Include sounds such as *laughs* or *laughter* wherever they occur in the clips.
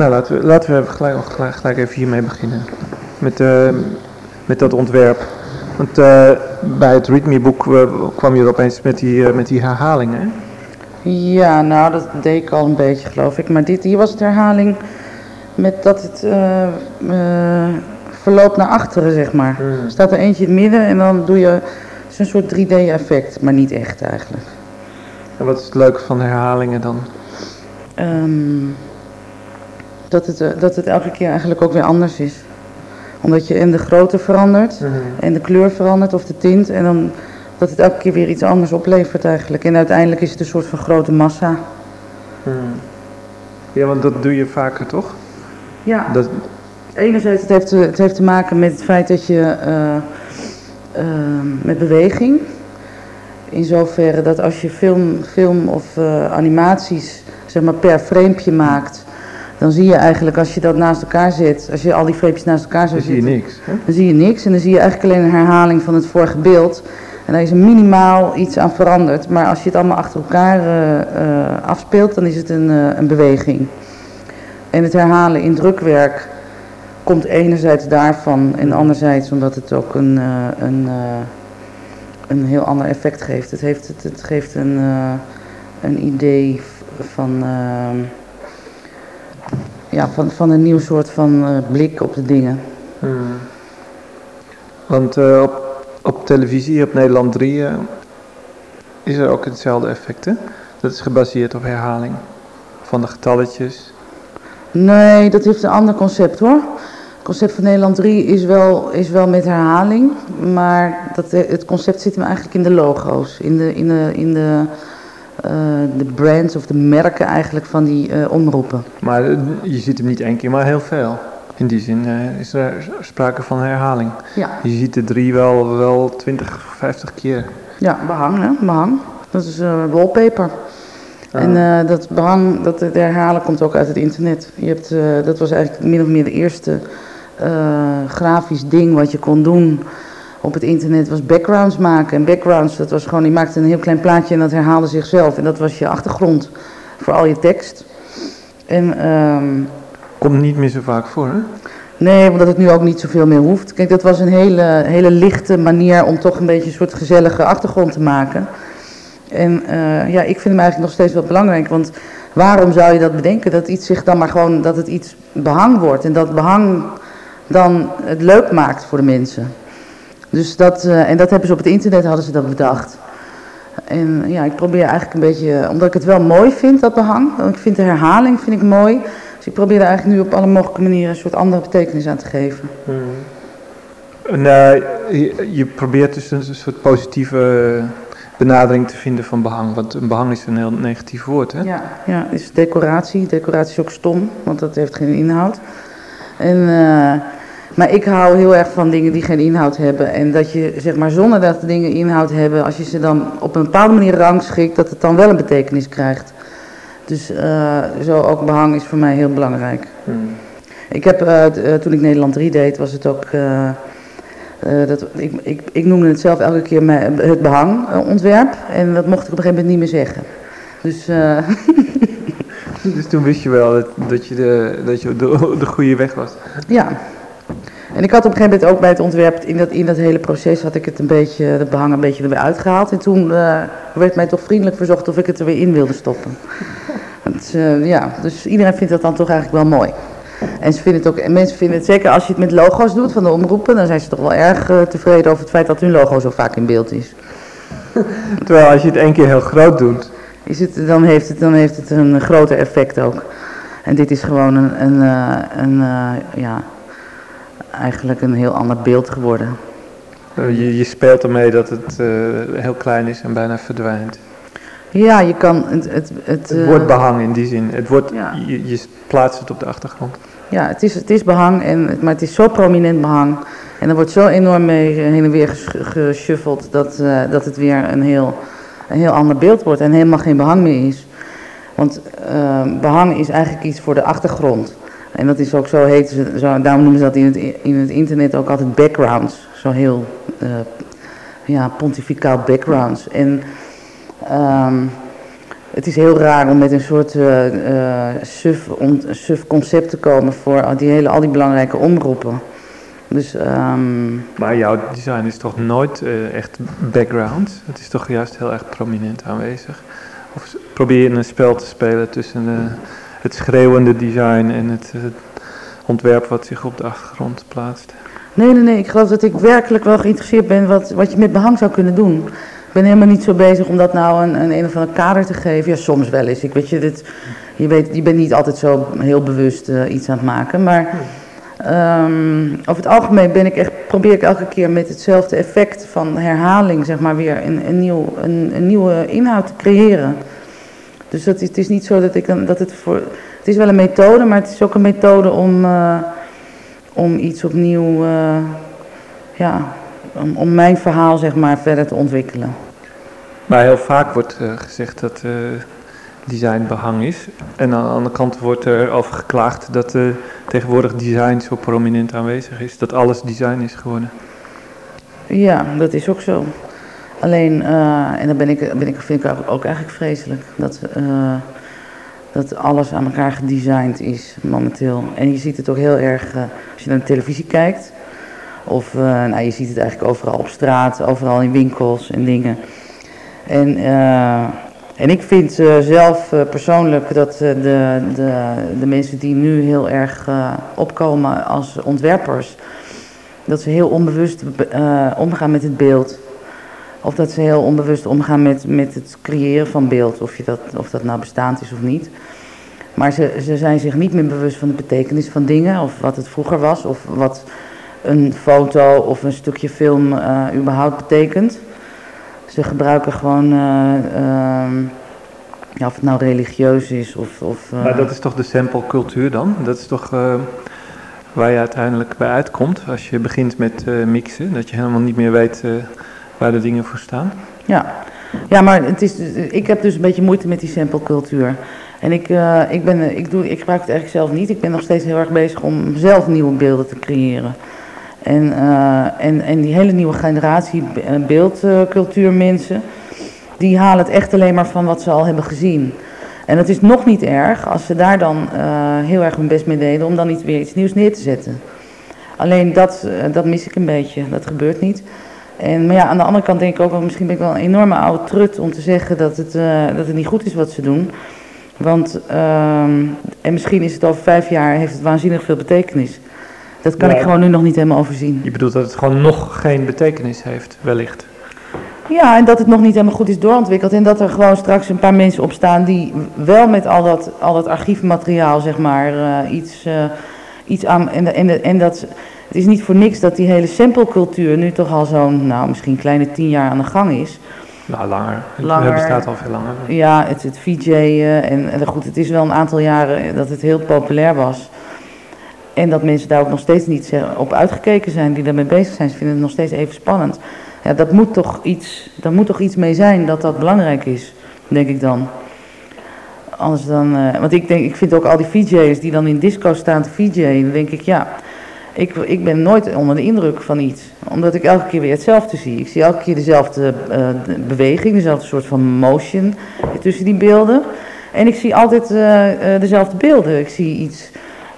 Nou, laten we, laten we gelijk, gelijk, gelijk even hiermee beginnen. Met, uh, met dat ontwerp. Want uh, bij het README-boek uh, kwam je er opeens met die, met die herhalingen. Ja, nou, dat deed ik al een beetje, geloof ik. Maar dit, hier was het herhaling met dat het verloopt naar achteren, zeg maar. Hmm. Er staat er eentje in het midden en dan doe je... Een soort 3D-effect, maar niet echt eigenlijk. En wat is het leuke van herhalingen dan? Um, dat, het, eh, dat het elke keer eigenlijk ook weer anders is. Omdat je in de grootte verandert mhm. en de kleur verandert of de tint. En dan dat het elke keer weer iets anders oplevert eigenlijk. En uiteindelijk is het een soort van grote massa. Mhm. Ja, want dat doe je vaker toch? Ja. Dat... Enerzijds, het heeft, het heeft te maken met het feit dat je uh, uh, met beweging. In zoverre dat als je film, film of uh, animaties zeg maar per framepje maakt, dan zie je eigenlijk als je dat naast elkaar zet, als je al die framepjes naast elkaar zou zetten, dan zie je niks. Hè? Dan zie je niks en dan zie je eigenlijk alleen een herhaling van het vorige beeld. En daar is er minimaal iets aan veranderd. Maar als je het allemaal achter elkaar uh, uh, afspeelt, dan is het een, uh, een beweging. En het herhalen in drukwerk komt enerzijds daarvan en anderzijds omdat het ook een, een, een heel ander effect geeft. Het, heeft, het, het geeft een, een idee van, ja, van, van een nieuw soort van uh, blik op de dingen. Hmm. Want uh, op, op televisie, op Nederland 3, eh, is er ook hetzelfde effect, hè? Dat is gebaseerd op herhaling van de getalletjes. Nee, dat heeft een ander concept hoor. Het concept van Nederland 3 is wel, is wel met herhaling, maar dat, het concept zit hem eigenlijk in de logo's, in de, in de, in de uh, de brands of de merken eigenlijk van die uh, omroepen. Maar uh, je ziet hem niet één keer, maar heel veel. In die zin is er sprake van herhaling. Ja. Je ziet de drie wel, wel 20, 50 keer. Ja, behang hè, behang. Dat is wallpaper. Ah. En dat behang, dat de herhalen komt ook uit het internet. Je hebt, dat was eigenlijk min of meer de eerste grafisch ding wat je kon doen op het internet was backgrounds maken. En backgrounds, dat was gewoon, je maakte een heel klein plaatje en dat herhaalde zichzelf. En dat was je achtergrond voor al je tekst. En, um, Komt niet meer zo vaak voor, hè? Nee, omdat het nu ook niet zoveel meer hoeft. Kijk, dat was een hele, hele lichte manier om toch een beetje een soort gezellige achtergrond te maken. En uh, ja, ik vind hem eigenlijk nog steeds wel belangrijk, want waarom zou je dat bedenken? Dat iets zich dan maar gewoon, dat het iets behang wordt en dat behang dan het leuk maakt voor de mensen. Dus dat, uh, en dat hebben ze op het internet hadden ze dat bedacht. En ja, ik probeer eigenlijk een beetje, omdat ik het wel mooi vind, dat behang. Ik vind de herhaling vind ik mooi. Dus ik probeer er eigenlijk nu op alle mogelijke manieren een soort andere betekenis aan te geven. Hmm. En, uh, je, je, probeert dus een soort positieve benadering te vinden van behang. Want een behang is een heel negatief woord, hè? Ja, ja is decoratie. Decoratie is ook stom, want dat heeft geen inhoud. En... Uh, maar ik hou heel erg van dingen die geen inhoud hebben. En dat je, zeg maar, zonder dat de dingen inhoud hebben, als je ze dan op een bepaalde manier rangschikt, dat het dan wel een betekenis krijgt. Dus uh, zo ook behang is voor mij heel belangrijk. Hmm. Ik heb, uh, toen ik Nederland 3 deed, was het ook... Uh, dat, ik, ik, ik noemde het zelf elke keer mijn, het behangontwerp. en dat mocht ik op een gegeven moment niet meer zeggen. Dus... *laughs* dus toen wist je wel dat, dat je, de, dat je de, de goede weg was. Ja, en ik had op een gegeven moment ook bij het ontwerp, in dat, in dat hele proces had ik het een beetje, het behang een beetje erbij uitgehaald. En toen uh, werd mij toch vriendelijk verzocht of ik het er weer in wilde stoppen. *laughs* Uh, ja, dus iedereen vindt dat dan toch eigenlijk wel mooi. En ze vinden het ook, en mensen vinden het zeker als je het met logo's doet van de omroepen, dan zijn ze toch wel erg uh, tevreden over het feit dat hun logo zo vaak in beeld is. *laughs* Terwijl als je het één keer heel groot doet. Is het, dan, heeft het, dan heeft het een groter effect ook. En dit is gewoon een, een, een ja, eigenlijk een heel ander beeld geworden. Eh, je, je speelt ermee dat het uh, heel klein is en bijna verdwijnt. Ja, je kan het... Het, het, het wordt eh, behang in die zin. Het wordt, ja. je, je, plaatst het op de achtergrond. Ja, het is, het is behang, en, maar het is zo prominent behang. En er wordt zo enorm mee heen en weer geschuffeld dat, uh, dat het weer een heel, een heel ander beeld wordt en helemaal geen behang meer is. Want uh, behang is eigenlijk iets voor de achtergrond. En dat is ook zo heet zo, daarom noemen ze dat in het, in het internet ook altijd backgrounds. Zo heel uh, ja, pontificaal backgrounds. En um, het is heel raar om met een soort uh, suf, suf, concept te komen voor al die, hele, al die belangrijke omroepen. Dus, um... Maar jouw design is toch nooit echt background? Het is toch juist heel erg prominent aanwezig? Of probeer je een spel te spelen tussen uh, het schreeuwende design en het, het, ontwerp wat zich op de achtergrond plaatst? Nee, nee, nee. Ik geloof dat ik werkelijk wel geïnteresseerd ben wat, wat je met behang zou kunnen doen. Ik ben helemaal niet zo bezig om dat nou een, een, een of ander kader te geven. Ja, soms wel eens. Ik weet je, dit, je, weet, je bent niet altijd zo heel bewust uh, iets aan het maken. Maar um, over het algemeen ben ik echt, probeer ik elke keer met hetzelfde effect van herhaling, zeg maar, weer een, een, nieuw, een nieuwe inhoud te creëren. Dus dat is, het is niet zo dat ik een, dat het voor. Het is wel een methode, maar het is ook een methode om, uh, om iets opnieuw. Uh, ja, om, om, mijn verhaal zeg maar verder te ontwikkelen. Maar heel vaak wordt uh, gezegd dat design behang is. En aan de andere kant wordt er over geklaagd dat tegenwoordig design zo prominent aanwezig is. Dat alles design is geworden. Ja, dat is ook zo. Alleen, en dat ben ik, ben ik, vind ik ook eigenlijk vreselijk, dat, dat alles aan elkaar gedesigned is momenteel. En je ziet het ook heel erg als je naar de televisie kijkt. Of nou, je ziet het eigenlijk overal op straat, overal in winkels en dingen. En, en ik vind zelf persoonlijk dat de, de, de mensen die nu heel erg opkomen als ontwerpers, dat ze heel onbewust omgaan met het beeld. Of dat ze heel onbewust omgaan met, met het creëren van beeld, of, je dat, of dat nou bestaand is of niet. Maar ze, ze zijn zich niet meer bewust van de betekenis van dingen, of wat het vroeger was, of wat een foto of een stukje film uh, überhaupt betekent. Ze gebruiken gewoon, uh, uh, ja, of het nou religieus is of... of maar dat is toch de samplecultuur dan? Dat is toch waar je uiteindelijk bij uitkomt als je begint met mixen? Dat je helemaal niet meer weet waar de dingen voor staan? Ja, ja maar het is, ik heb dus een beetje moeite met die samplecultuur. En ik, ik, ben, ik, doe, ik gebruik het eigenlijk zelf niet. Ik ben nog steeds heel erg bezig om zelf nieuwe beelden te creëren. En, uh, en, en die hele nieuwe generatie beeldcultuurmensen, die halen het echt alleen maar van wat ze al hebben gezien. En het is nog niet erg als ze daar dan heel erg hun best mee deden om dan iets, weer iets nieuws neer te zetten. Alleen dat, dat mis ik een beetje, dat gebeurt niet. En, maar ja, aan de andere kant denk ik ook wel, misschien ben ik wel een enorme oude trut om te zeggen dat het, dat het niet goed is wat ze doen. Want, ehm, en misschien is het over vijf jaar, heeft het waanzinnig veel betekenis. Dat kan ik gewoon nu nog niet helemaal overzien. Je bedoelt dat het gewoon nog geen betekenis heeft, wellicht? Ja, en dat het nog niet helemaal goed is doorontwikkeld. En dat er gewoon straks een paar mensen op staan die wel met al dat, al dat archiefmateriaal, zeg maar, uh, iets, uh, iets aan. En, en, en dat, het is niet voor niks dat die hele samplecultuur nu toch al zo'n, nou, misschien kleine tien jaar aan de gang is. Nou, langer. langer. Het bestaat al veel langer. Ja, het, het VJ'en. En, en goed, het is wel een aantal jaren dat het heel populair was. En dat mensen daar ook nog steeds niet op uitgekeken zijn, die daarmee bezig zijn. Ze vinden het nog steeds even spannend. Ja, dat moet toch iets, daar moet toch iets mee zijn dat dat belangrijk is, denk ik dan. Anders dan, uh, want ik, denk, ik vind ook al die VJ's die dan in disco staan te VJ'en, dan denk ik ja, ik, ik ben nooit onder de indruk van iets. Omdat ik elke keer weer hetzelfde zie. Ik zie elke keer dezelfde uh, de beweging, dezelfde soort van motion tussen die beelden. En ik zie altijd uh, dezelfde beelden. Ik zie iets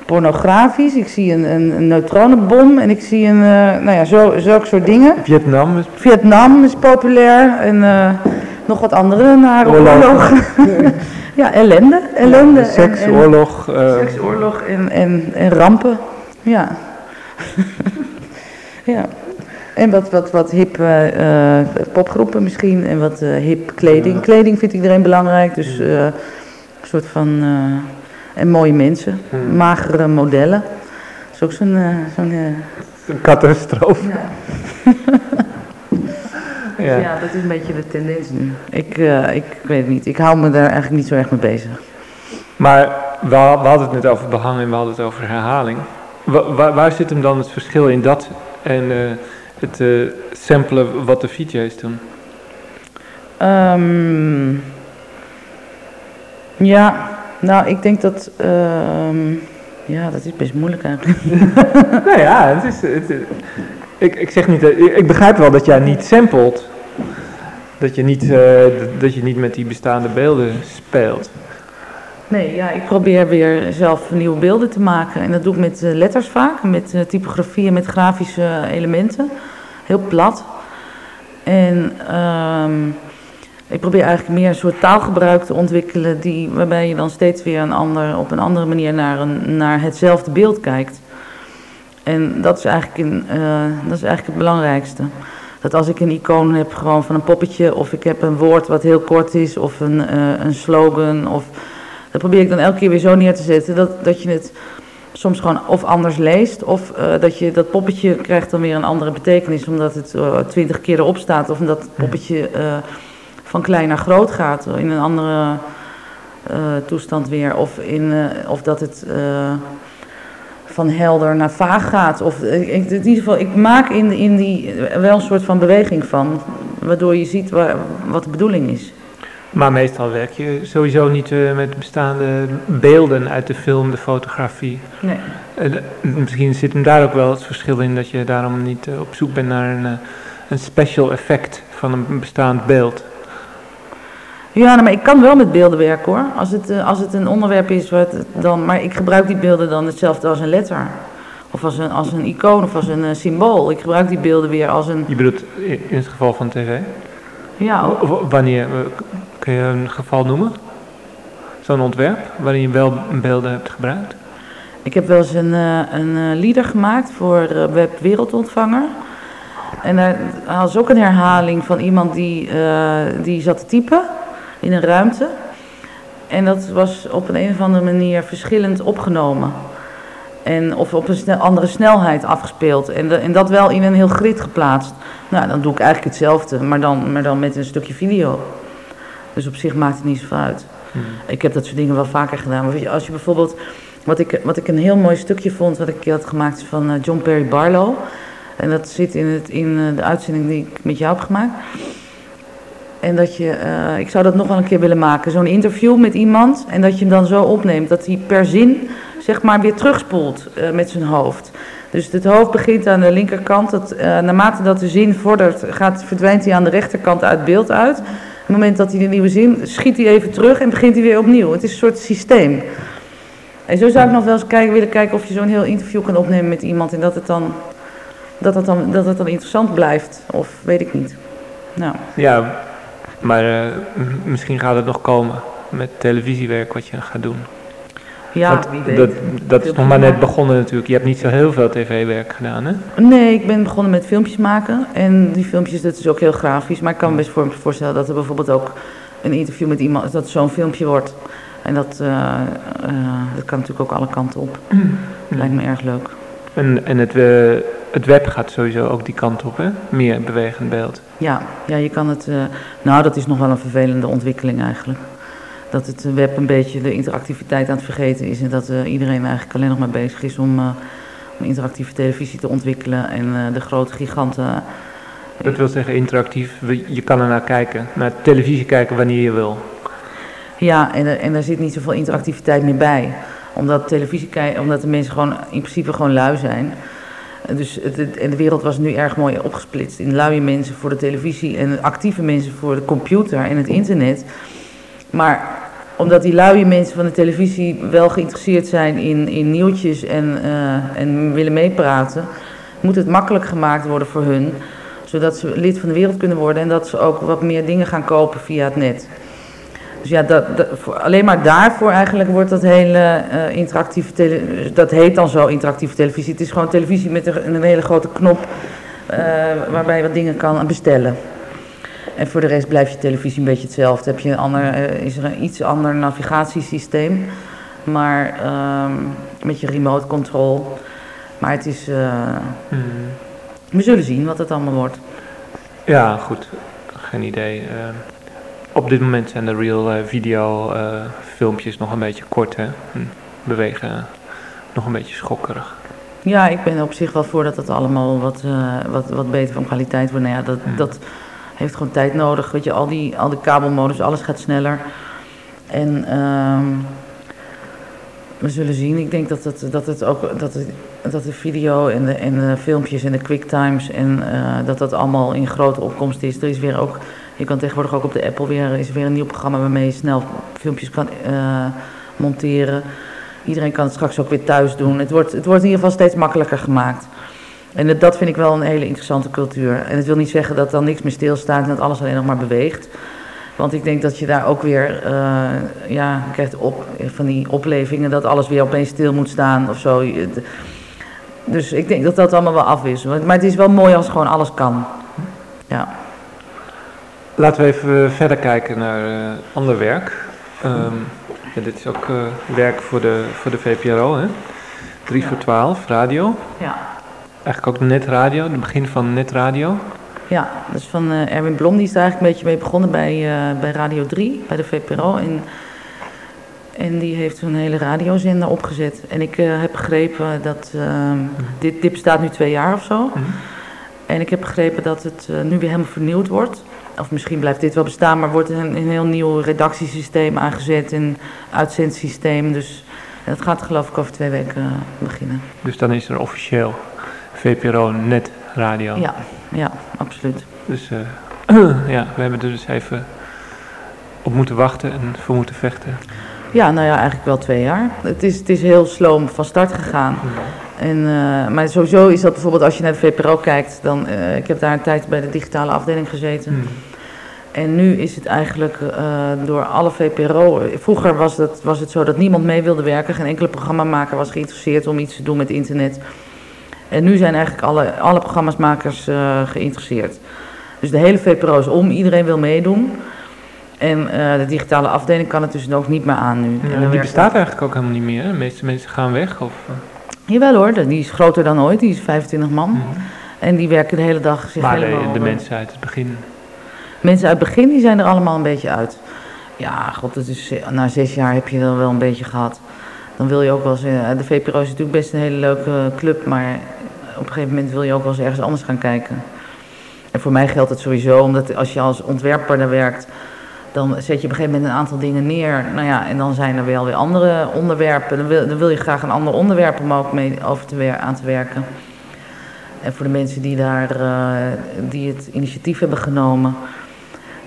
pornografisch. Ik zie een, een, een neutronenbom en ik zie een, nou ja, zo, zulke soort dingen. Vietnam is... Vietnam is populair en nog wat andere nare oorlogen. *laughs* ja, ellende. ellende ja, seks, en, en, oorlog. Seks, oorlog en, en, en rampen. Ja. *laughs* ja. En wat, wat, wat hip uh, popgroepen misschien en wat hip kleding. Kleding vindt iedereen belangrijk, dus een soort van... En mooie mensen, hmm. magere modellen. Dat is ook zo'n... Uh, zo'n uh... catastrofe. Ja. *laughs* ja. ja. dat is een beetje de tendens nu. Ik, uh, ik, weet het niet. Ik hou me daar eigenlijk niet zo erg mee bezig. Maar we, we hadden het net over behang en we hadden het over herhaling. Waar, waar zit hem dan het verschil in dat en het samplen wat de VJ's doen? Um, ja, nou, ik denk dat. Uh, ja, dat is best moeilijk eigenlijk. *laughs* nou ja, het is. Het, ik, ik zeg niet. Ik begrijp wel dat jij niet samplet. Dat je niet, uh, dat je niet met die bestaande beelden speelt. Nee, ja, ik probeer weer zelf nieuwe beelden te maken. En dat doe ik met letters vaak, met typografie en met grafische elementen. Heel plat. En um, ik probeer eigenlijk meer een soort taalgebruik te ontwikkelen die, waarbij je dan steeds weer een ander, op een andere manier naar, een, naar hetzelfde beeld kijkt. En dat is, eigenlijk uh, dat is eigenlijk het belangrijkste. Dat als ik een icoon heb gewoon van een poppetje, of ik heb een woord wat heel kort is, of een, een slogan, of, dat probeer ik dan elke keer weer zo neer te zetten dat, dat je het soms gewoon of anders leest, of uh, dat je dat poppetje krijgt dan weer een andere betekenis, omdat het twintig keer erop staat, of omdat het poppetje van klein naar groot gaat, in een andere toestand weer. Of, in, of dat het van helder naar vaag gaat. Of, ik, in ieder geval, ik maak in, in die wel een soort van beweging van, waardoor je ziet waar, wat de bedoeling is. Maar meestal werk je sowieso niet met bestaande beelden uit de film, de fotografie. Nee. misschien zit hem daar ook wel het verschil in dat je daarom niet op zoek bent naar een, een special effect van een bestaand beeld. Ja, nou, maar ik kan wel met beelden werken hoor. Als het, uh, als het een onderwerp is, wat dan, maar ik gebruik die beelden dan hetzelfde als een letter. Of als een, als een icoon of als een uh, symbool. Ik gebruik die beelden weer als een... Je bedoelt in het geval van tv? Ja. Ook. Wanneer, eh, kun je een geval noemen? Zo'n ontwerp waarin je wel beelden hebt gebruikt? Ik heb wel eens een, een leader gemaakt voor Web Wereldontvanger. En daar was ook een herhaling van iemand die, die zat te typen in een ruimte. En dat was op een, een of andere manier verschillend opgenomen. En, of op een andere snelheid afgespeeld. En, en dat wel in een heel grid geplaatst. Nou, dan doe ik eigenlijk hetzelfde, maar dan, maar dan met een stukje video. Dus op zich maakt het niet zoveel uit. Hmm. Ik heb dat soort dingen wel vaker gedaan. Maar als je bijvoorbeeld, wat ik, wat ik een heel mooi stukje vond, wat ik had gemaakt van uh, John Perry Barlow. En dat zit in, het, in uh, de uitzending die ik met jou heb gemaakt. En dat je, uh, ik zou dat nog wel een keer willen maken, zo'n interview met iemand. En dat je hem dan zo opneemt dat hij per zin, zeg maar, weer terugspoelt uh, met zijn hoofd. Dus het hoofd begint aan de linkerkant. Dat, uh, naarmate dat de zin vordert, gaat, verdwijnt hij aan de rechterkant uit beeld uit. Het moment dat hij de nieuwe zin, schiet hij even terug en begint hij weer opnieuw. Het is een soort systeem. En zo zou ik nog wel eens kijken, willen kijken of je zo'n heel interview kan opnemen met iemand. En dat het dan, dat het dan, dat het dan interessant blijft. Of weet ik niet. Nou. Ja, maar uh, misschien gaat het nog komen met televisiewerk wat je gaat doen. Ja, Want wie weet. Dat, dat is nog maar net begonnen natuurlijk. Je hebt niet zo heel veel tv-werk gedaan, hè? Nee, ik ben begonnen met filmpjes maken. En die filmpjes, dat is ook heel grafisch. Maar ik kan me best voorstellen dat er bijvoorbeeld ook een interview met iemand, dat zo'n filmpje wordt. En dat, uh, uh, dat kan natuurlijk ook alle kanten op. Mm. Lijkt me erg leuk. En, en het, uh, het web gaat sowieso ook die kant op, hè? Meer bewegend beeld. Ja, ja je kan het. Nou, dat is nog wel een vervelende ontwikkeling eigenlijk. Dat het web een beetje de interactiviteit aan het vergeten is. En dat uh, iedereen eigenlijk alleen nog maar bezig is om, uh, om interactieve televisie te ontwikkelen. En de grote giganten. Dat wil zeggen interactief, je kan er naar kijken, naar televisie kijken wanneer je wil. Ja, en, en er zit niet zoveel interactiviteit meer bij. Omdat, televisie omdat de mensen gewoon in principe gewoon lui zijn. Dus het, en de wereld was nu erg mooi opgesplitst in luie mensen voor de televisie en actieve mensen voor de computer en het internet. Maar omdat die luie mensen van de televisie wel geïnteresseerd zijn in, in nieuwtjes en, uh, en willen meepraten, moet het makkelijk gemaakt worden voor hun, zodat ze lid van de wereld kunnen worden en dat ze ook wat meer dingen gaan kopen via het net. Dus ja, dat, alleen maar daarvoor eigenlijk wordt dat hele uh, interactieve televisie, dat heet dan zo interactieve televisie. Het is gewoon televisie met een, een hele grote knop uh, waarbij je wat dingen kan bestellen. En voor de rest blijft je televisie een beetje hetzelfde. Heb je een ander, uh, is er een iets ander navigatiesysteem, maar um, met je remote control. Maar het is, hmm. we zullen zien wat het allemaal wordt. Ja, goed. Geen idee. Ehm, op dit moment zijn de real uh, video filmpjes nog een beetje kort, hè? Hm, bewegen nog een beetje schokkerig. Ja, ik ben op zich wel voor dat het allemaal wat, wat, wat beter van kwaliteit wordt. Nou ja, dat, ja. dat heeft gewoon tijd nodig. Weet je, al die, al die kabelmodus, alles gaat sneller. En um, we zullen zien. Ik denk dat het, dat het ook dat, het, dat de video en de, en de filmpjes en de quicktimes en uh, dat dat allemaal in grote opkomst is. Er is weer ook Je kan tegenwoordig ook op de Apple weer, is er weer een nieuw programma waarmee je snel filmpjes kan uh, monteren. Iedereen kan het straks ook weer thuis doen. Het wordt, het wordt in ieder geval steeds makkelijker gemaakt. En dat vind ik wel een hele interessante cultuur. En het wil niet zeggen dat dan niks meer stilstaat en dat alles alleen nog maar beweegt. Want ik denk dat je daar ook weer, uh, ja, krijgt op, van die oplevingen dat alles weer opeens stil moet staan of zo. Dus ik denk dat dat allemaal wel af is. Maar het is wel mooi als gewoon alles kan. Ja. Laten we even verder kijken naar uh, ander werk. Um, ja, dit is ook uh, werk voor de, voor de VPRO, hè? 3 voor 12, radio. Ja. Eigenlijk ook netradio, het begin van netradio. Ja, dat is van uh, Erwin Blom, die is daar eigenlijk een beetje mee begonnen bij, uh, bij Radio 3, bij de VPRO. En, en die heeft zo'n hele radiozender opgezet. En ik uh, heb begrepen dat, dit, dit bestaat nu twee jaar of zo. Mm -hmm. En ik heb begrepen dat het nu weer helemaal vernieuwd wordt. Of misschien blijft dit wel bestaan, maar wordt een, een heel nieuw redactiesysteem aangezet, een uitzendsysteem. Dus dat gaat geloof ik over twee weken beginnen. Dus dan is er officieel VPRO Net Radio. Ja, ja, absoluut. Dus uh, *clears throat* ja, we hebben er dus even op moeten wachten en voor moeten vechten. Ja, nou ja, eigenlijk wel twee jaar. Het is, het is heel sloom van start gegaan. En, uh, maar sowieso is dat bijvoorbeeld als je naar de VPRO kijkt, dan, uh, ik heb daar een tijd bij de digitale afdeling gezeten. Hmm. En nu is het eigenlijk uh, door alle VPRO. Vroeger was het, was het zo dat niemand mee wilde werken. Geen enkele programmamaker was geïnteresseerd om iets te doen met internet. En nu zijn eigenlijk alle, alle programmasmakers uh, geïnteresseerd. Dus de hele VPRO is om, iedereen wil meedoen. En uh, de digitale afdeling kan het dus ook niet meer aan nu. Ja, die bestaat eigenlijk ook helemaal niet meer. De meeste mensen gaan weg. Of? Jawel hoor, die is groter dan ooit. Die is 25 man. Mm -hmm. En die werken de hele dag zich maar helemaal... de, de mensen uit het begin... Mensen uit het begin die zijn er allemaal een beetje uit. Ja, god, het is, na zes jaar heb je dat wel een beetje gehad. Dan wil je ook wel eens... De VPRO is natuurlijk best een hele leuke club, maar op een gegeven moment wil je ook wel eens ergens anders gaan kijken. En voor mij geldt het sowieso, omdat als je als ontwerper daar werkt, dan zet je op een gegeven moment een aantal dingen neer. Nou ja, en dan zijn er wel weer andere onderwerpen. Dan wil, dan wil je graag een ander onderwerp om ook mee over te aan te werken. En voor de mensen die, daar, uh, die het initiatief hebben genomen,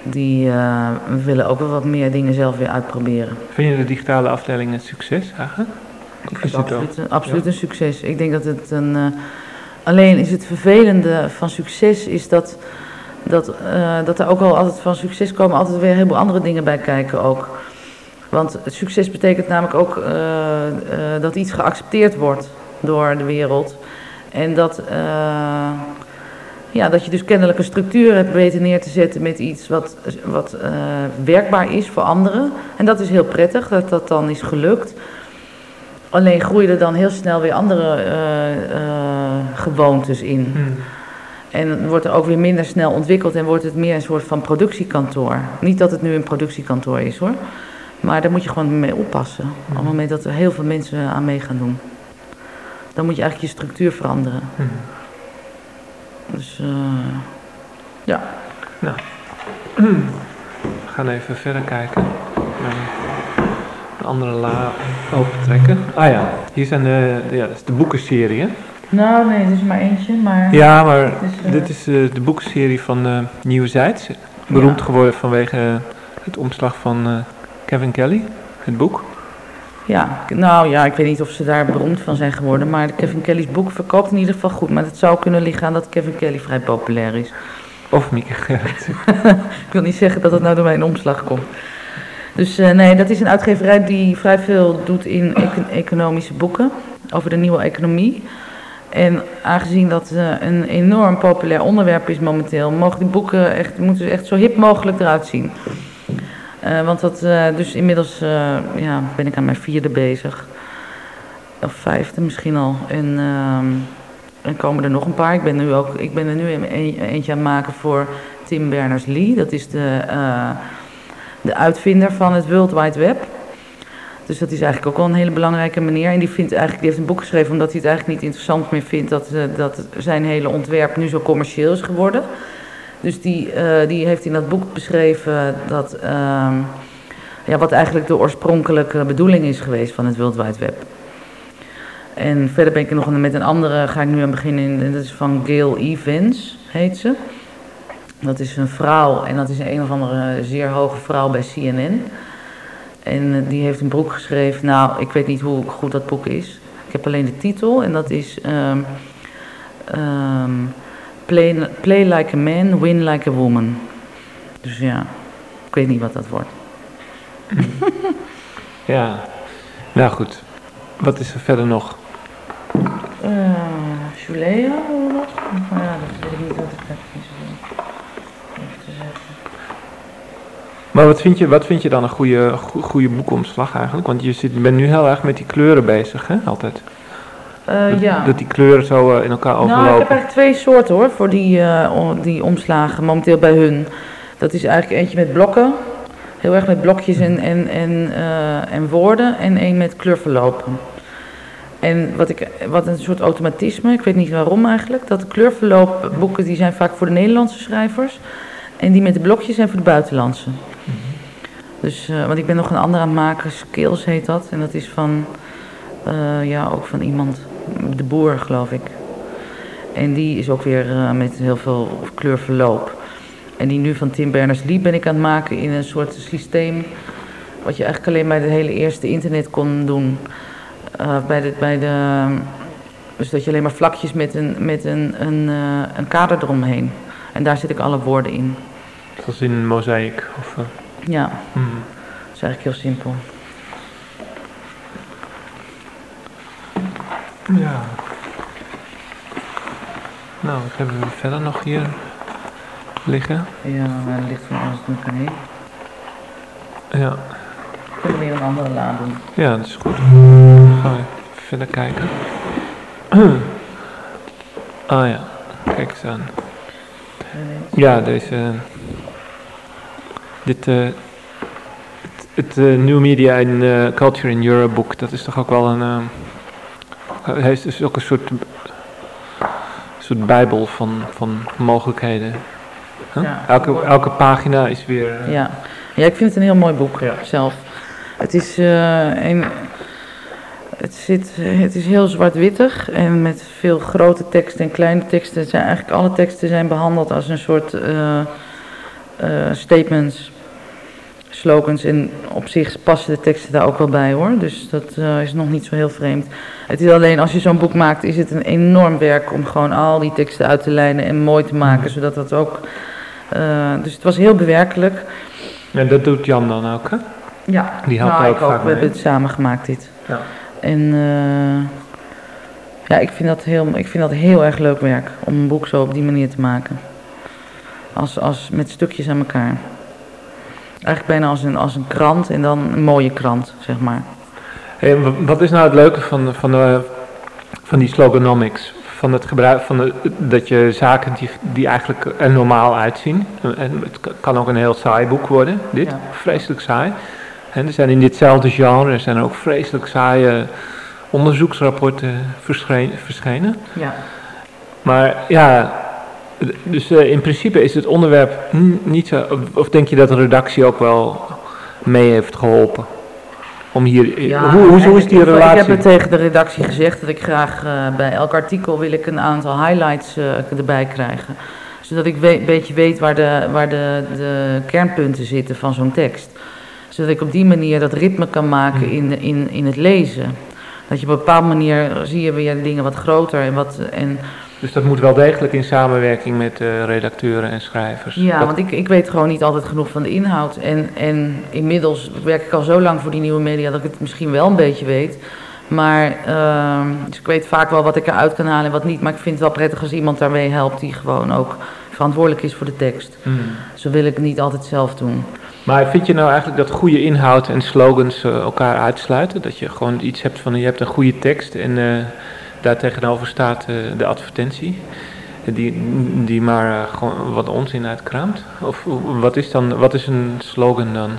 die uh, willen ook wel wat meer dingen zelf weer uitproberen. Vind je de digitale afdeling een succes eigenlijk? Ik vind het absoluut, een, absoluut ja. een succes. Ik denk dat het een... Uh, alleen is het vervelende van succes is dat, dat, uh, dat er ook al altijd van succes komen altijd weer een heleboel andere dingen bij kijken ook. Want succes betekent namelijk ook uh, dat iets geaccepteerd wordt door de wereld. En dat, ja, dat je dus kennelijk een structuur hebt weten neer te zetten met iets wat, wat werkbaar is voor anderen. En dat is heel prettig dat dat dan is gelukt. Alleen groeien er dan heel snel weer andere uh, uh, gewoontes in. Hmm. En wordt er ook weer minder snel ontwikkeld en wordt het meer een soort van productiekantoor. Niet dat het nu een productiekantoor is hoor. Maar daar moet je gewoon mee oppassen. Hmm. Op het moment dat er heel veel mensen aan mee gaan doen. Dan moet je eigenlijk je structuur veranderen. Hmm. Dus uh, ja. Nou, *clears throat* we gaan even verder kijken andere la opentrekken. Ah ja, hier zijn de, de, ja, dat is de boekenserie hè? Nou nee, dit is maar eentje, maar... Ja, maar is, uh... dit is uh, de boekenserie van uh, Nieuwe Zijds. Beroemd ja. geworden vanwege het omslag van Kevin Kelly, het boek. Ja, nou ja, ik weet niet of ze daar beroemd van zijn geworden, maar Kevin Kelly's boek verkoopt in ieder geval goed. Maar het zou kunnen liggen aan dat Kevin Kelly vrij populair is. Of Mieke Gerrit. *laughs* ik wil niet zeggen dat het nou door mijn omslag komt. Dus uh, nee, dat is een uitgeverij die vrij veel doet in econ economische boeken over de nieuwe economie. En aangezien dat uh, een enorm populair onderwerp is momenteel, mogen die boeken echt, moeten echt zo hip mogelijk eruit zien. Uh, want dat, dus inmiddels ja, ben ik aan mijn vierde bezig. Of vijfde misschien al. En, en komen er nog een paar. Ik ben, nu ook, ik ben er nu een, eentje aan het maken voor Tim Berners-Lee. Dat is de de uitvinder van het World Wide Web. Dus dat is eigenlijk ook wel een hele belangrijke manier. En die, vindt eigenlijk, die heeft een boek geschreven omdat hij het eigenlijk niet interessant meer vindt dat, uh, dat zijn hele ontwerp nu zo commercieel is geworden. Dus die, uh, die heeft in dat boek beschreven dat, uh, ja, wat eigenlijk de oorspronkelijke bedoeling is geweest van het World Wide Web. En verder ben ik nog met een andere, ga ik nu aan beginnen, en dat is van Gail Evans, heet ze. Dat is een vrouw en dat is een of andere zeer hoge vrouw bij CNN. En eh, die heeft een boek geschreven. Nou, ik weet niet hoe goed dat boek is. Ik heb alleen de titel en dat is ehm, ehm, play, play Like a Man, Win Like a Woman. Dus ja, ik weet niet wat dat wordt. *laughs* ja, nou goed. Wat is er verder nog? Uh, Julia, nog? Ja, dat weet ik niet wat ik heb Maar wat vind, je, wat vind je dan een goede, goede boekomslag eigenlijk? Want je, zit, je bent nu heel erg met die kleuren bezig, hè? Altijd. Uh, dat, ja. dat die kleuren zo uh, in elkaar overlopen. Nou, ik heb eigenlijk twee soorten hoor, voor die, uh, die omslagen momenteel bij hun. Dat is eigenlijk eentje met blokken, heel erg met blokjes en, en, en, en woorden. En één met kleurverlopen. En wat, ik, wat een soort automatisme, ik weet niet waarom eigenlijk, dat de kleurverloopboeken die zijn vaak voor de Nederlandse schrijvers. En die met de blokjes zijn voor de buitenlandse. Dus, uh, want ik ben nog een andere aan het maken, Skills heet dat. En dat is van, uh, ja, ook van iemand, de boer geloof ik. En die is ook weer uh, met heel veel kleurverloop. En die nu van Tim Berners-Lee ben ik aan het maken in een soort systeem... wat je eigenlijk alleen bij het hele eerste internet kon doen. bij de, bij de, dus dat je alleen maar vlakjes met een, met een, een, een kader eromheen. En daar zit ik alle woorden in. Zoals in een mozaïek? Of, ja, mm. dat is eigenlijk heel simpel. Ja. Nou, wat hebben we verder nog hier liggen? Ja, er ligt van alles elkaar heen. Ja. Kunnen we weer een andere la doen? Ja, dat is goed. Dan gaan we verder kijken. *clears throat* ah ja, kijk eens aan. Ja, deze... Dit... Uh, het, het uh, New Media and uh, Culture in Europe boek, dat is toch ook wel een... hij is dus ook een soort... soort bijbel van, van mogelijkheden. Huh? Ja, elke, elke pagina is weer... Ja. ja, ik vind het een heel mooi boek ja. zelf. Het is een... Het, zit, het is heel zwart-wittig en met veel grote teksten en kleine teksten. Zijn eigenlijk alle teksten zijn behandeld als een soort uh, statements, slogans. En op zich passen de teksten daar ook wel bij hoor. Dus dat uh, is nog niet zo heel vreemd. Het is alleen als je zo'n boek maakt, is het een enorm werk om gewoon al die teksten uit te lijnen en mooi te maken. Zodat dat ook. dus het was heel bewerkelijk. En dat doet Jan dan ook, hè? Ja, Die helpt nou, ook ook. vaak We hebben het samen gemaakt dit. Ja. En uh, ja, ik vind, dat heel, ik vind dat heel erg leuk werk om een boek zo op die manier te maken. Als, als met stukjes aan elkaar. Eigenlijk bijna als een, als een krant en dan een mooie krant, zeg maar. Wat is nou het leuke van, van, de, van die sloganomics? Van het gebruik van de, dat je zaken die, die eigenlijk er normaal uitzien. En het kan ook een heel saai boek worden, dit. Ja. Vreselijk saai. En er zijn in ditzelfde genre er zijn ook vreselijk saaie onderzoeksrapporten verschenen. verschenen. Ja. Maar ja, dus uh, in principe is het onderwerp niet zo. Of denk je dat de redactie ook wel mee heeft geholpen? Om hier, ja, hoe, hoe, hoe is die relatie? Ik heb het tegen de redactie gezegd dat ik graag uh, bij elk artikel wil ik een aantal highlights uh, erbij krijgen. Zodat ik een beetje weet waar de, waar de, de kernpunten zitten van zo'n tekst zodat ik op die manier dat ritme kan maken in, in, in het lezen. Dat je op een bepaalde manier zie je weer dingen wat groter en wat. En dus dat moet wel degelijk in samenwerking met uh, redacteuren en schrijvers. Ja, dat... want ik, ik weet gewoon niet altijd genoeg van de inhoud. En, en inmiddels werk ik al zo lang voor die nieuwe media dat ik het misschien wel een beetje weet. Maar uh, dus ik weet vaak wel wat ik eruit kan halen en wat niet. Maar ik vind het wel prettig als iemand daarmee helpt die gewoon ook verantwoordelijk is voor de tekst. Mm. Zo wil ik het niet altijd zelf doen. Maar vind je nou eigenlijk dat goede inhoud en slogans uh, elkaar uitsluiten? Dat je gewoon iets hebt van, je hebt een goede tekst en uh, daar tegenover staat uh, de advertentie? Die, die maar gewoon wat onzin uitkraamt? Of wat is, dan, wat is een slogan dan?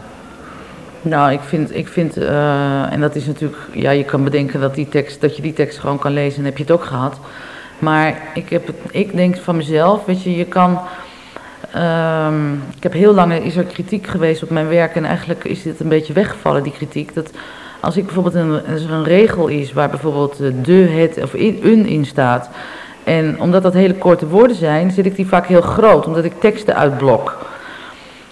Nou, ik vind, ik vind en dat is natuurlijk, ja, je kan bedenken dat, die tekst, dat je die tekst gewoon kan lezen en heb je het ook gehad. Maar ik, heb het, ik denk van mezelf, weet je, je kan... Um, ik heb heel lang is er kritiek geweest op mijn werk en eigenlijk is dit een beetje weggevallen, die kritiek. Dat als ik bijvoorbeeld een, er een regel is waar bijvoorbeeld de, het of een in staat En omdat dat hele korte woorden zijn, zit ik die vaak heel groot, omdat ik teksten uitblok.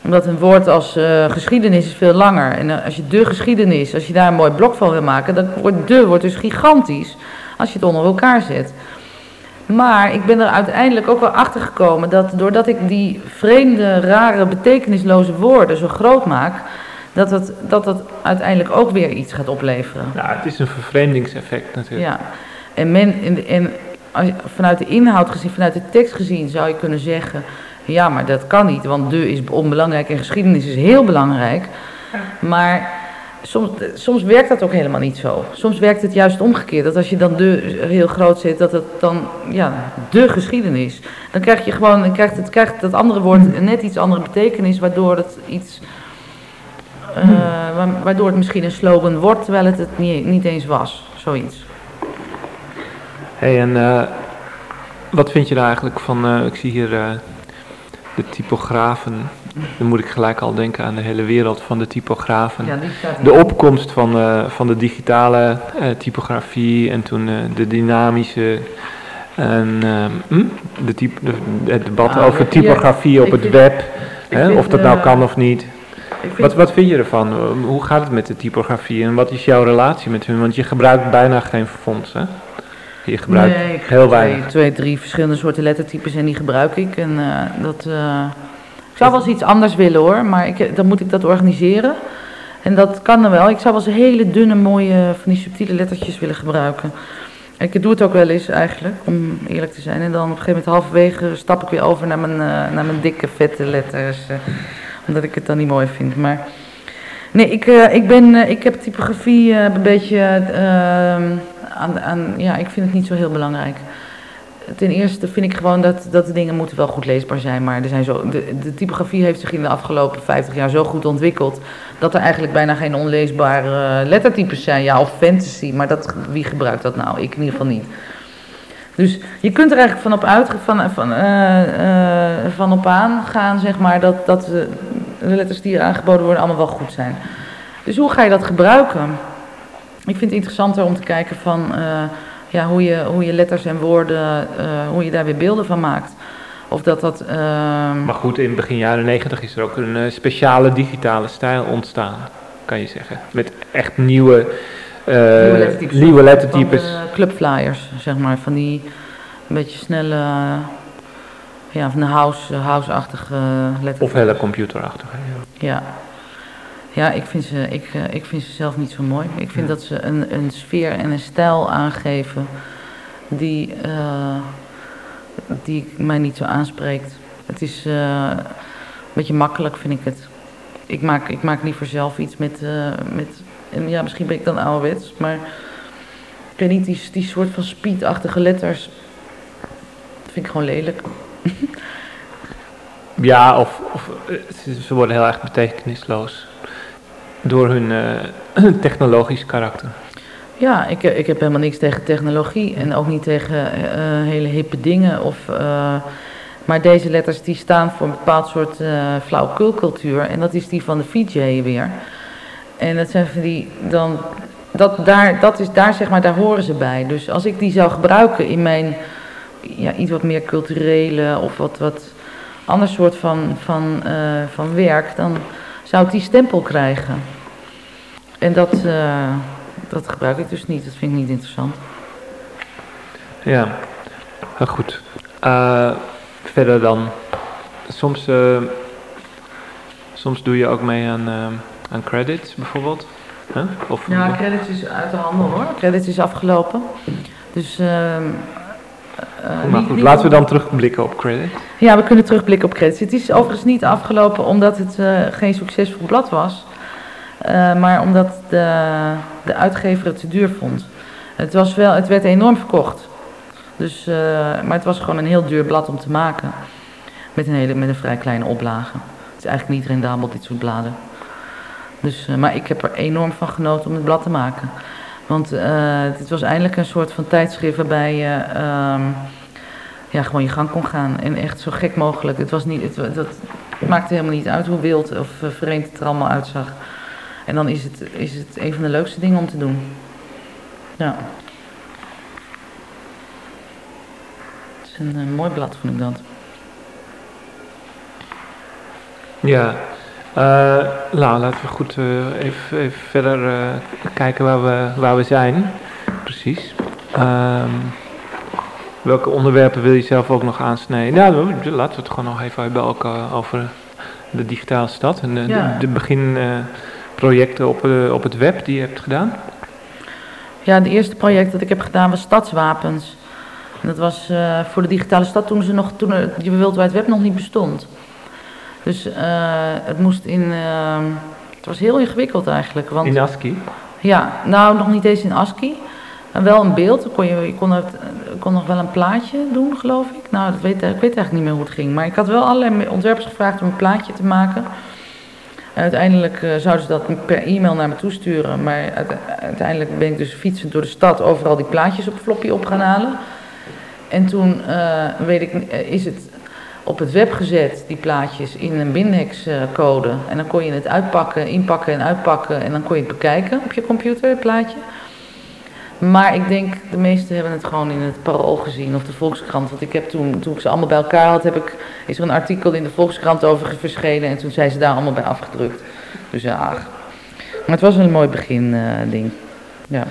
Omdat een woord als uh, geschiedenis is veel langer. En uh, als je de geschiedenis, als je daar een mooi blok van wil maken, dan wordt de wordt dus gigantisch als je het onder elkaar zet. Maar ik ben er uiteindelijk ook wel achter gekomen dat doordat ik die vreemde, rare, betekenisloze woorden zo groot maak, dat het, dat het uiteindelijk ook weer iets gaat opleveren. Ja, het is een vervreemdingseffect natuurlijk. Ja, en, men, en, en als, vanuit de inhoud gezien, vanuit de tekst gezien, zou je kunnen zeggen: ja, maar dat kan niet, want de is onbelangrijk en geschiedenis is heel belangrijk. Maar soms, soms werkt dat ook helemaal niet zo. Soms werkt het juist omgekeerd. Dat als je dan de heel groot zit, dat het dan ja, de geschiedenis. Dan krijg je gewoon, dan krijgt het krijgt dat andere woord *clears throat* net iets andere betekenis, waardoor het iets. Uh, waardoor het misschien een slogan wordt, terwijl het het niet, niet eens was. Zoiets. hey, en uh, wat vind je daar eigenlijk van? Uh, ik zie hier de typografen dan moet ik gelijk al denken aan de hele wereld van de typografen. Ja, de opkomst van, uh, van de digitale uh, typografie en toen uh, de dynamische. En hm? de het debat ah, over typografie op het web, hè, of dat nou kan of niet. Wat, wat vind je ervan? Hoe gaat het met de typografie en wat is jouw relatie met hun? Want je gebruikt bijna geen fonts, hè? Je gebruikt nee, heel weinig. Twee, twee, drie verschillende soorten lettertypes en die gebruik ik. En dat, ik zou wel eens iets anders willen hoor, maar ik, dan moet ik dat organiseren. En dat kan dan wel. Ik zou wel eens hele dunne, mooie, van die subtiele lettertjes willen gebruiken. Ik doe het ook wel eens eigenlijk, om eerlijk te zijn. En dan op een gegeven moment halverwege stap ik weer over naar mijn, uh, naar mijn dikke, vette letters. Omdat ik het dan niet mooi vind. Maar nee, ik, uh, ik, ben, ik heb typografie een beetje aan, aan... Ja, ik vind het niet zo heel belangrijk ten eerste vind ik gewoon dat, dat de dingen moeten wel goed leesbaar zijn. Maar er zijn zo, de, de typografie heeft zich in de afgelopen 50 jaar zo goed ontwikkeld. dat er eigenlijk bijna geen onleesbare lettertypes zijn. Ja, of fantasy, maar dat, wie gebruikt dat nou? Ik in ieder geval niet. Dus je kunt er eigenlijk van op uit, van, van, uh, uh, van op aan gaan, zeg maar, dat, dat de letters die er aangeboden worden allemaal wel goed zijn. Dus hoe ga je dat gebruiken? Ik vind het interessanter om te kijken van. Uh, ja, hoe, je, hoe je letters en woorden, hoe je daar weer beelden van maakt. Of dat dat... Uh... Maar goed, in begin jaren negentig is er ook een speciale digitale stijl ontstaan, kan je zeggen. Met echt nieuwe, nieuwe lettertypes. Nieuwe lettertypes. clubflyers, zeg maar, van die een beetje snelle... Ja, van de house, house-achtige lettertypes. Of hele computerachtige. Ja. ja. Ja, ik vind ze, ik, uh, ik vind ze zelf niet zo mooi. Ik vind ja. dat ze een, een sfeer en een stijl aangeven die, uh, die mij niet zo aanspreekt. Het is uh, een beetje makkelijk, vind ik het. Ik maak, ik maak liever zelf iets met, met en ja, misschien ben ik dan ouderwets, maar ik weet niet, die, die soort van speedachtige letters vind ik gewoon lelijk. *laughs* ja, of, of ze worden heel erg betekenisloos door hun uh, *clears throat* technologisch karakter. Ja, ik, ik heb helemaal niks tegen technologie en ook niet tegen uh, hele hippe dingen. Of, uh, maar deze letters die staan voor een bepaald soort flauwkulcultuur en dat is die van de VJ weer. En dat zijn van die, dan, dat, daar, dat is, daar, zeg maar, daar horen ze bij. Dus als ik die zou gebruiken in mijn ja, iets wat meer culturele of wat, wat ander soort van, van, van werk, dan zou ik die stempel krijgen. En dat, uh, dat gebruik ik dus niet. Dat vind ik niet interessant. Ja, heel goed. Uh, verder dan, soms, soms doe je ook mee aan, aan credits bijvoorbeeld. Huh? Of, ja, credits is uit de handel hoor. Credits is afgelopen. Dus... Uh, maar goed, laten we dan terugblikken op credit. Ja, we kunnen terugblikken op credits. Het is overigens niet afgelopen omdat het uh, geen succesvol blad was. Uh, maar omdat de, de uitgever het te duur vond. Het, was wel, het werd enorm verkocht. Dus, uh, maar het was gewoon een heel duur blad om te maken. Met een, hele, met een vrij kleine oplage. Het is eigenlijk niet rendabel, dit soort bladen. Dus, uh, maar ik heb er enorm van genoten om het blad te maken. Want het was eindelijk een soort van tijdschrift waarbij je um, ja, gewoon je gang kon gaan. En echt zo gek mogelijk. Het, was niet, het, dat, het maakte helemaal niet uit hoe wild of vreemd het er allemaal uitzag. En dan is het, is het een van de leukste dingen om te doen. Ja. is een, een mooi blad, vond ik dat. Ja, nou, laten we goed uh, even, even, verder uh, kijken waar we, waar we zijn. Precies. Um, welke onderwerpen wil je zelf ook nog aansnijden? Ja, laten we het gewoon nog even hebben ook, over de digitale stad en de, ja. de, de beginprojecten op, op het web die je hebt gedaan. Ja, het eerste project dat ik heb gedaan was Stadswapens. En dat was voor de digitale stad toen, ze nog, toen de World Wide Web nog niet bestond. Dus uh, het moest in. Uh, het was heel ingewikkeld eigenlijk. Want, in ASCII? Ja, nou nog niet eens in ASCII. En wel een beeld. Kon je, je kon, het, kon nog wel een plaatje doen, geloof ik. Nou, dat weet, ik weet eigenlijk niet meer hoe het ging. Maar ik had wel allerlei ontwerpers gevraagd om een plaatje te maken. En uiteindelijk uh, zouden ze dat per e-mail naar me toesturen. Maar uiteindelijk ben ik dus fietsend door de stad overal die plaatjes op floppy op gaan halen. En toen, weet ik, is het op het web gezet, die plaatjes, in een Bindex-code. En dan kon je het uitpakken, inpakken en uitpakken. En dan kon je het bekijken op je computer, het plaatje. Maar ik denk, de meesten hebben het gewoon in het Parool gezien of de Volkskrant. Want ik heb toen, toen ik ze allemaal bij elkaar had, heb ik, is er een artikel in de Volkskrant over verschenen. En toen zijn ze daar allemaal bij afgedrukt. Dus ja, maar het was een mooi begin uh, ding. Ja.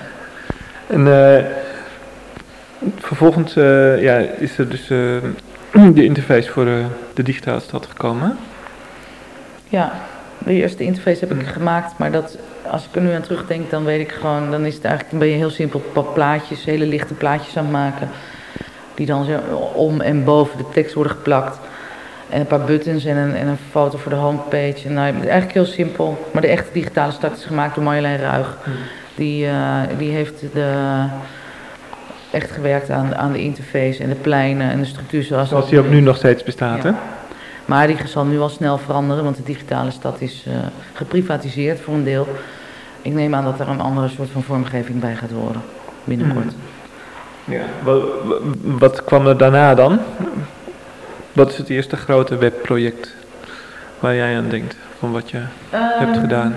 En uh, vervolgens uh, ja, is er dus de interface voor de, de digitale stad gekomen? Ja, de eerste interface heb ik mm. gemaakt, maar dat, als ik er nu aan terugdenk, dan weet ik gewoon, dan is het eigenlijk, dan ben je heel simpel plaatjes, hele lichte plaatjes aan het maken, die dan zo om en boven de tekst worden geplakt. En een paar buttons en een, en een foto voor de homepage. En nou, eigenlijk heel simpel. Maar de echte digitale stad is gemaakt door Marjolein Ruig. Mm. Die, uh, die heeft de, echt gewerkt aan, aan de interface en de pleinen en de structuur zoals... Zoals die ook nu nog steeds bestaat, hè? Maar die zal nu al snel veranderen, want de digitale stad is uh, geprivatiseerd voor een deel. Ik neem aan dat er een andere soort van vormgeving bij gaat horen, binnenkort. Hmm. Ja. Wat, wat, kwam er daarna dan? Wat is het eerste grote webproject waar jij aan denkt, van wat je hebt ehm, gedaan?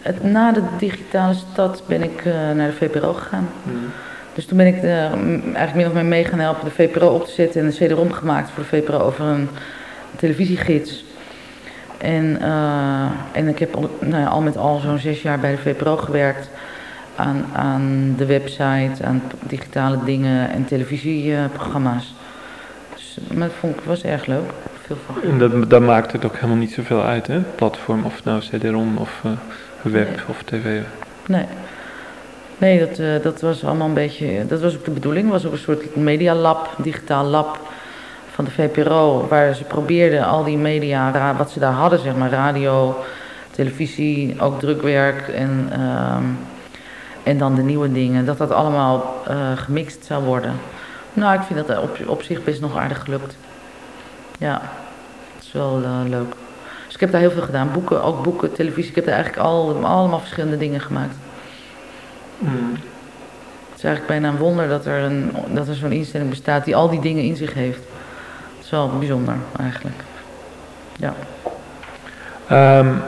Het, na de digitale stad ben ik uh, naar de VPRO gegaan. Hmm. Dus toen ben ik de, eigenlijk min of meer mee gaan helpen de VPRO op te zetten en een CD-ROM gemaakt voor de VPRO over een televisiegids. En, uh, en ik heb al, nou ja, al met al zo'n zes jaar bij de VPRO gewerkt aan, aan de website, aan digitale dingen en televisieprogramma's. Dus, maar dat vond ik, was erg leuk. Veel van. En dat, dat maakt het ook helemaal niet zoveel uit, hè? Platform of nou CD-ROM of uh, web nee. of tv. Nee. Nee, dat, uh, dat was allemaal een beetje, dat was ook de bedoeling. Was ook een soort medialab, digitaal lab van de VPRO, waar ze probeerden al die media, wat ze daar hadden, zeg maar, radio, televisie, ook drukwerk en, uh, en dan de nieuwe dingen, dat dat allemaal uh, gemixt zou worden. Nou, ik vind dat op, op zich best nog aardig gelukt. Ja, het is wel leuk. Dus ik heb daar heel veel gedaan. Boeken, ook boeken, televisie. Ik heb daar eigenlijk al, allemaal verschillende dingen gemaakt. Mm. Het is eigenlijk bijna een wonder dat er, een, dat er zo'n instelling bestaat die al die dingen in zich heeft. Het is wel bijzonder eigenlijk. Ja. Um,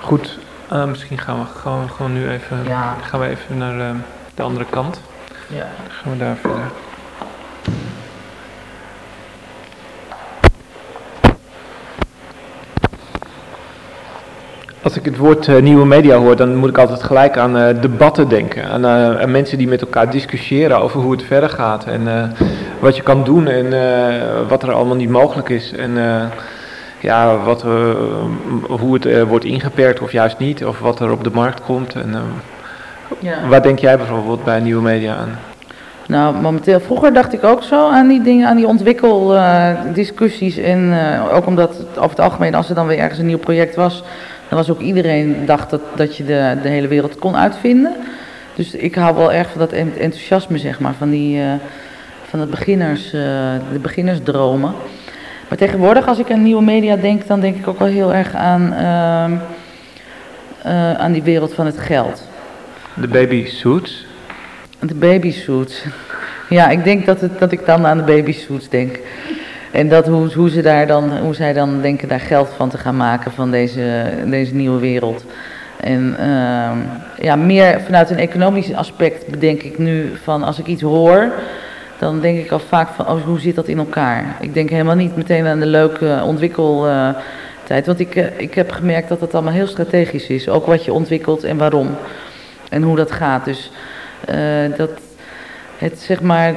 goed, uh, misschien gaan we gewoon, gewoon nu even, ja. gaan we even naar uh, de andere kant. Ja. Dan gaan we daar verder. Als ik het woord uh, nieuwe media hoor, dan moet ik altijd gelijk aan uh, debatten denken. Aan, uh, aan, mensen die met elkaar discussiëren over hoe het verder gaat. En wat je kan doen en wat er allemaal niet mogelijk is. En ja, wat, hoe het wordt ingeperkt of juist niet. Of wat er op de markt komt. En, ja. Waar denk jij bijvoorbeeld bij nieuwe media aan? Nou, momenteel, vroeger dacht ik ook zo aan die dingen, aan die ontwikkeldiscussies. en ook omdat het over het algemeen, als er dan weer ergens een nieuw project was dan was ook iedereen dacht dat, dat je de, de hele wereld kon uitvinden. Dus ik hou wel erg van dat enthousiasme, zeg maar, van, die, uh, van het beginners, uh, de beginnersdromen. Maar tegenwoordig, als ik aan nieuwe media denk, dan denk ik ook wel heel erg aan, uh, aan die wereld van het geld. De baby suits? De baby suits. Ja, ik denk dat, het, dat ik dan aan de baby suits denk. En dat hoe, hoe, ze daar dan, hoe zij dan denken daar geld van te gaan maken van deze, deze nieuwe wereld. En uh, ja, meer vanuit een economisch aspect bedenk ik nu van als ik iets hoor, dan denk ik al vaak van, oh, hoe zit dat in elkaar? Ik denk helemaal niet meteen aan de leuke ontwikkeltijd. Want ik, ik heb gemerkt dat het allemaal heel strategisch is. Ook wat je ontwikkelt en waarom. En hoe dat gaat. Dus dat, het zeg maar...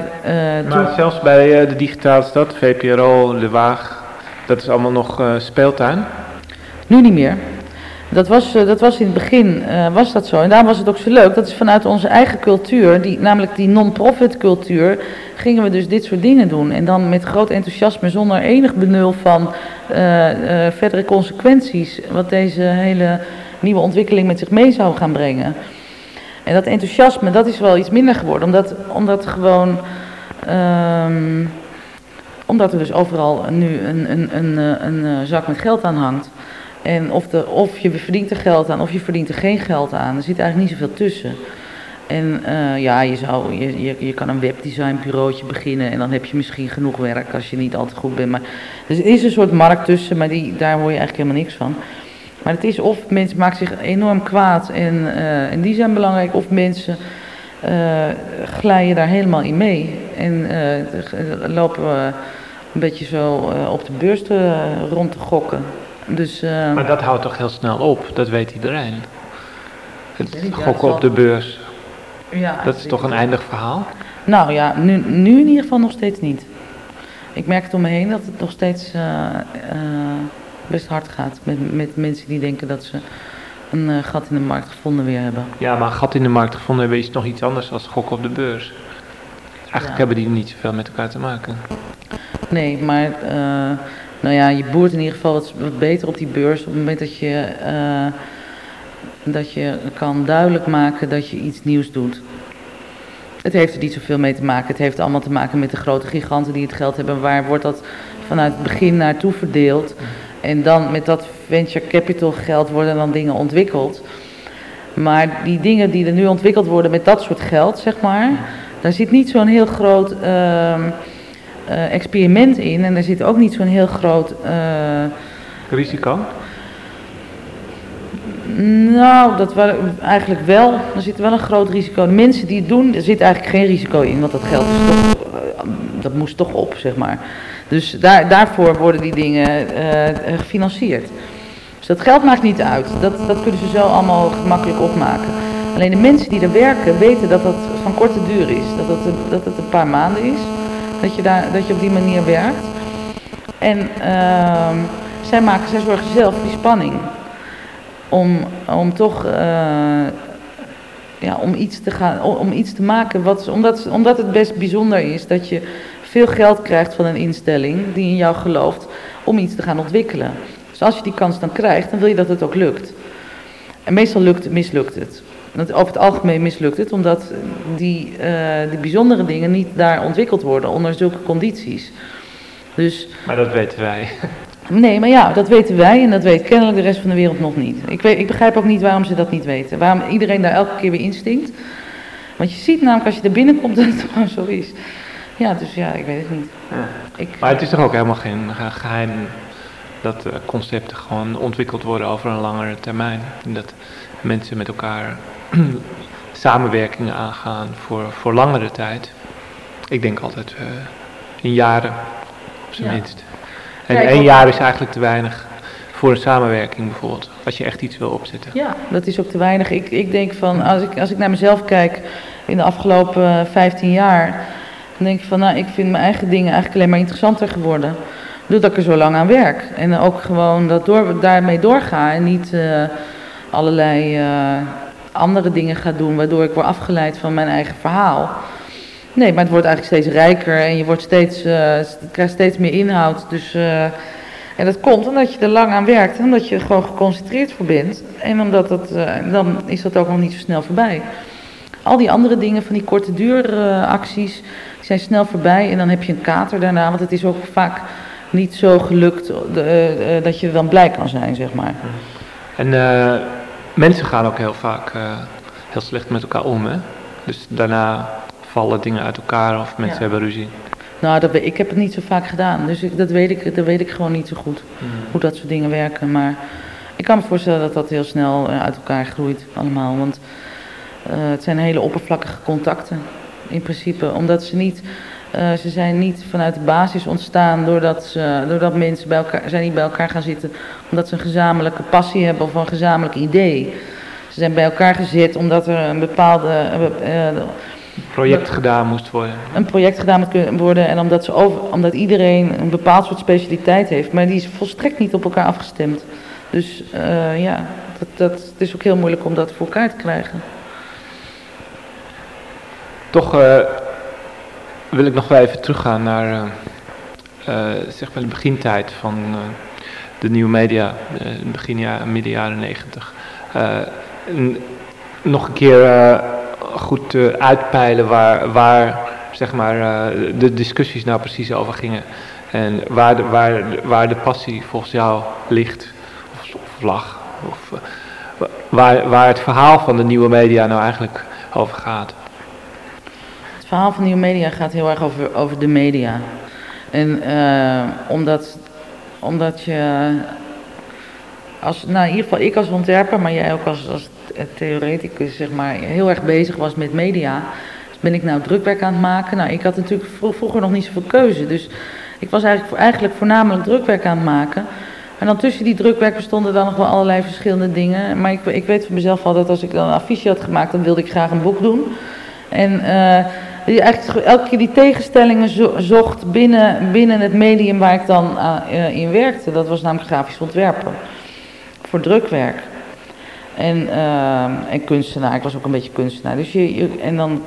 maar zelfs bij de digitale stad, VPRO, De Waag, dat is allemaal nog speeltuin? Nu niet meer. Dat was, dat was in het begin was dat zo. En daarom was het ook zo leuk. Dat is vanuit onze eigen cultuur, die, namelijk die non-profit cultuur, gingen we dus dit soort dingen doen. En dan met groot enthousiasme, zonder enig benul van verdere consequenties, wat deze hele nieuwe ontwikkeling met zich mee zou gaan brengen. En dat enthousiasme, dat is wel iets minder geworden, omdat, omdat gewoon... Um, omdat er dus overal nu een, een, een, een, een zak met geld aan hangt. En of, of je verdient er geld aan of je verdient er geen geld aan. Er zit eigenlijk niet zoveel tussen. En uh, ja, je, zou, je, je, je kan een webdesignbureautje beginnen en dan heb je misschien genoeg werk als je niet al te goed bent. Maar dus er is een soort markt tussen, maar die, daar hoor je eigenlijk helemaal niks van. Maar het is of mensen maken zich enorm kwaad en, uh, en die zijn belangrijk, of mensen uh, glijden daar helemaal in mee. En lopen een beetje zo op de beurs rond te gokken. Dus, maar dat houdt toch heel snel op, dat weet iedereen. Het gokken op de beurs. Ja, dat is toch een eindig verhaal? Nou ja, nu, nu in ieder geval nog steeds niet. Ik merk het om me heen dat het nog steeds uh, uh, best hard gaat met, met mensen die denken dat ze een uh, gat in de markt gevonden weer hebben. Ja, maar een gat in de markt gevonden hebben is nog iets anders dan gokken op de beurs. Eigenlijk ja. hebben die niet zoveel met elkaar te maken. Nee, maar nou ja, je boert in ieder geval wat, wat, beter op die beurs op het moment dat je, uh, dat je kan duidelijk maken dat je iets nieuws doet. Het heeft er niet zoveel mee te maken. Het heeft allemaal te maken met de grote giganten die het geld hebben. Waar wordt dat vanuit het begin naartoe verdeeld? En dan met dat venture capital geld worden dan dingen ontwikkeld. Maar die dingen die er nu ontwikkeld worden met dat soort geld, zeg maar, daar zit niet zo'n heel groot. Uh, uh, experiment in en er zit ook niet zo'n heel groot... Uh, Risico? Nou, dat wel, eigenlijk wel. Er zit wel een groot risico. De mensen die het doen, er zit eigenlijk geen risico in, want dat geld is toch, uh, dat moest toch op, zeg maar. Dus daar, daarvoor worden die dingen gefinancierd. Dus dat geld maakt niet uit. Dat, dat kunnen ze zo allemaal gemakkelijk opmaken. Alleen de mensen die er werken weten dat dat van korte duur is. Dat het, dat het een paar maanden is dat je, daar, dat je op die manier werkt. En uh, zij, maken, zij zorgen zelf die spanning om, om toch uh, ja, om iets te gaan, om iets te maken wat, omdat, omdat het best bijzonder is dat je veel geld krijgt van een instelling die in jou gelooft om iets te gaan ontwikkelen. Dus als je die kans dan krijgt, dan wil je dat het ook lukt. En meestal lukt, mislukt het. Over het algemeen mislukt het, omdat die, uh, die bijzondere dingen niet daar ontwikkeld worden onder zulke condities. Dus, maar dat weten wij. Nee, maar ja, dat weten wij en dat weet kennelijk de rest van de wereld nog niet. Ik, weet, ik begrijp ook niet waarom ze dat niet weten. Waarom iedereen daar elke keer weer instinkt. Want je ziet namelijk als je er binnenkomt *laughs* dat het gewoon zo is. Ja, dus ja, ik weet het niet. Ja. Ik, maar het is toch ook helemaal geen geheim dat uh, concepten gewoon ontwikkeld worden over een langere termijn. En dat mensen met elkaar *clears throat* samenwerkingen aangaan voor, voor langere tijd. Ik denk altijd uh, in jaren, op zijn minst. En ja, één jaar is eigenlijk te weinig voor een samenwerking bijvoorbeeld, als je echt iets wil opzetten. Ja, dat is ook te weinig. Ik, ik denk van, als ik, als ik naar mezelf kijk in de afgelopen 15 jaar, dan denk ik van, nou, ik vind mijn eigen dingen eigenlijk alleen maar interessanter geworden. Doordat ik er zo lang aan werk. En ook gewoon dat door, daarmee doorga en niet uh, allerlei uh, andere dingen ga doen, waardoor ik word afgeleid van mijn eigen verhaal. Nee, maar het wordt eigenlijk steeds rijker en je wordt steeds, uh, krijgt steeds meer inhoud. Dus, en dat komt omdat je er lang aan werkt omdat je er gewoon geconcentreerd voor bent. En omdat uh, dan is dat ook nog niet zo snel voorbij. Al die andere dingen van die korte duuracties, die zijn snel voorbij en dan heb je een kater daarna. Want het is ook vaak niet zo gelukt dat je dan blij kan zijn, zeg maar. En mensen gaan ook heel vaak uh, heel slecht met elkaar om. Hè? Dus daarna vallen dingen uit elkaar of mensen ja. hebben ruzie. Nou, dat, ik heb het niet zo vaak gedaan. Dus ik, dat, weet ik, dat weet ik gewoon niet zo goed. Mm. Hoe dat soort dingen werken. Maar ik kan me voorstellen dat dat heel snel uit elkaar groeit allemaal. Want het zijn hele oppervlakkige contacten. In principe. Omdat ze niet Uh, ze zijn niet vanuit de basis ontstaan doordat, ze, doordat mensen bij elkaar, zijn niet bij elkaar gaan zitten omdat ze een gezamenlijke passie hebben of een gezamenlijk idee. Ze zijn bij elkaar gezet omdat er een bepaalde... Uh, project gedaan moest worden. Een project gedaan moet worden en omdat, ze over, omdat iedereen een bepaald soort specialiteit heeft, maar die is volstrekt niet op elkaar afgestemd. Dus uh, ja, dat, dat, het is ook heel moeilijk om dat voor elkaar te krijgen. Toch uh, wil ik nog wel even teruggaan naar uh, zeg maar de begintijd van de nieuwe media, begin jaren, midden jaren negentig. nog een keer goed uitpeilen waar, waar zeg maar, de discussies nou precies over gingen. En waar de, waar, waar de passie volgens jou ligt, of, of lag. Of, waar, waar het verhaal van de nieuwe media nou eigenlijk over gaat. Verhaal van de nieuwe media gaat heel erg over, over de media. En omdat, omdat je als, nou in ieder geval ik als ontwerper, maar jij ook als, als theoreticus, zeg maar, heel erg bezig was met media. Dus ben ik nou drukwerk aan het maken. Nou, ik had natuurlijk vroeger nog niet zoveel keuze. Dus ik was eigenlijk, eigenlijk voornamelijk drukwerk aan het maken. En dan tussen die drukwerken stonden dan nog wel allerlei verschillende dingen. Maar ik, ik weet van mezelf al dat als ik dan een affiche had gemaakt, dan wilde ik graag een boek doen. En uh, eigenlijk elke keer die tegenstellingen zocht binnen, binnen het medium waar ik dan uh, in werkte. Dat was namelijk grafisch ontwerpen. Voor drukwerk. En, uh, en kunstenaar, ik was ook een beetje kunstenaar. Dus je, en dan,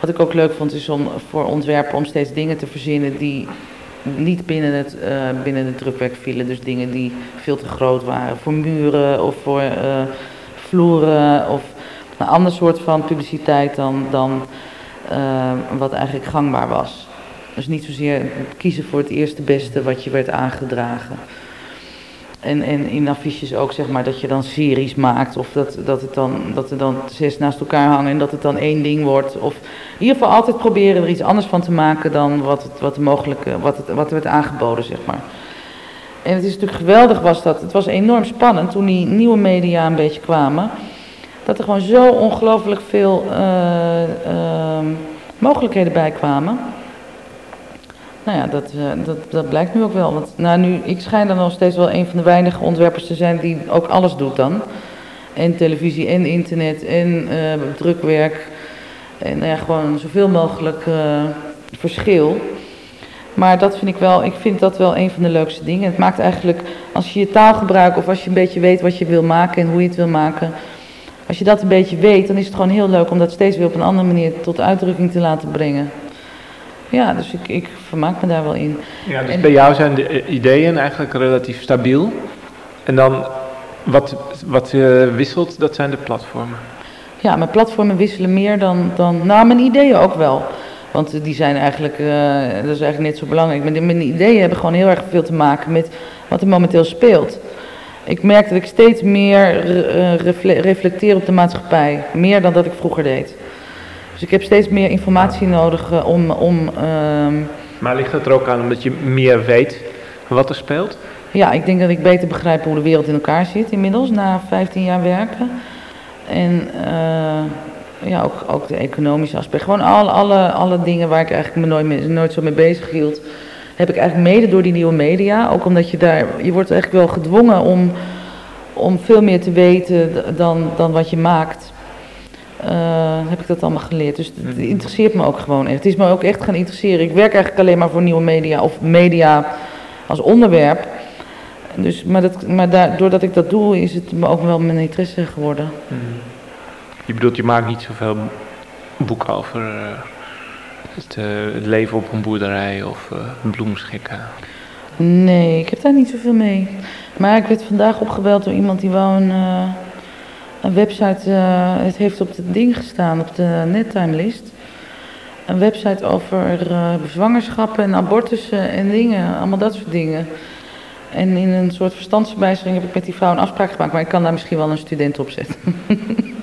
wat ik ook leuk vond, is om voor ontwerpen om steeds dingen te verzinnen die niet binnen het, uh, binnen het drukwerk vielen. Dus dingen die veel te groot waren voor muren of voor vloeren of een ander soort van publiciteit dan, dan uh, wat eigenlijk gangbaar was. Dus niet zozeer kiezen voor het eerste beste wat je werd aangedragen. En, en in affiches ook zeg maar dat je dan series maakt of dat, dat, het dan, dat er dan zes naast elkaar hangen en dat het dan één ding wordt. Of in ieder geval altijd proberen er iets anders van te maken dan wat, het, wat, mogelijke, wat, het, wat er werd aangeboden zeg maar. En het is natuurlijk geweldig was dat, het was enorm spannend toen die nieuwe media een beetje kwamen. Dat er gewoon zo ongelooflijk veel uh, uh, mogelijkheden bij kwamen. Nou ja, dat, uh, dat, dat blijkt nu ook wel. Want nou, nu, ik schijn dan nog steeds wel een van de weinige ontwerpers te zijn die ook alles doet dan. En televisie en internet en uh, drukwerk. En nou ja, gewoon zoveel mogelijk verschil. Maar dat vind ik wel, ik vind dat wel een van de leukste dingen. Het maakt eigenlijk, als je je taal gebruikt of als je een beetje weet wat je wil maken en hoe je het wil maken. Als je dat een beetje weet, dan is het gewoon heel leuk om dat steeds weer op een andere manier tot uitdrukking te laten brengen. Ja, dus ik, ik vermaak me daar wel in. Ja, dus bij jou zijn de eh, ideeën eigenlijk relatief stabiel. En dan wat, wat uh, wisselt, dat zijn de platformen. Ja, mijn platformen wisselen meer dan, dan nou, mijn ideeën ook wel. Want die zijn eigenlijk, uh, dat is eigenlijk net zo belangrijk. Mijn, mijn ideeën hebben gewoon heel erg veel te maken met wat er momenteel speelt. Ik merk dat ik steeds meer uh, reflecteer op de maatschappij. Meer dan dat ik vroeger deed. Dus ik heb steeds meer informatie nodig uh, om... om uh... Maar ligt het er ook aan omdat je meer weet wat er speelt? Ja, ik denk dat ik beter begrijp hoe de wereld in elkaar zit inmiddels, na 15 jaar werken. En uh, ja, ook, ook de economische aspect. Gewoon alle, alle, alle dingen waar ik eigenlijk me nooit, nooit zo mee bezig hield, heb ik eigenlijk mede door die nieuwe media. Ook omdat je daar, je wordt eigenlijk wel gedwongen om, om veel meer te weten dan, dan wat je maakt. Uh, heb ik dat allemaal geleerd. Dus het mhm. interesseert me ook gewoon echt. Het is me ook echt gaan interesseren. Ik werk eigenlijk alleen maar voor nieuwe media of media als onderwerp. Dus, maar dat, maar daar, doordat ik dat doe, is het me ook wel mijn interesse geworden. Mm. Je bedoelt, je maakt niet zoveel boeken over uh, het, uh, het, leven op een boerderij of uh, bloemschikken? Nee, ik heb daar niet zoveel mee. Maar ik werd vandaag opgebeld door iemand die wou een een website, het heeft op het ding gestaan, op de nettimelist. Een website over zwangerschappen en abortussen en dingen, allemaal dat soort dingen. En in een soort verstandsverbijstering heb ik met die vrouw een afspraak gemaakt, maar ik kan daar misschien wel een student op zetten. *laughs*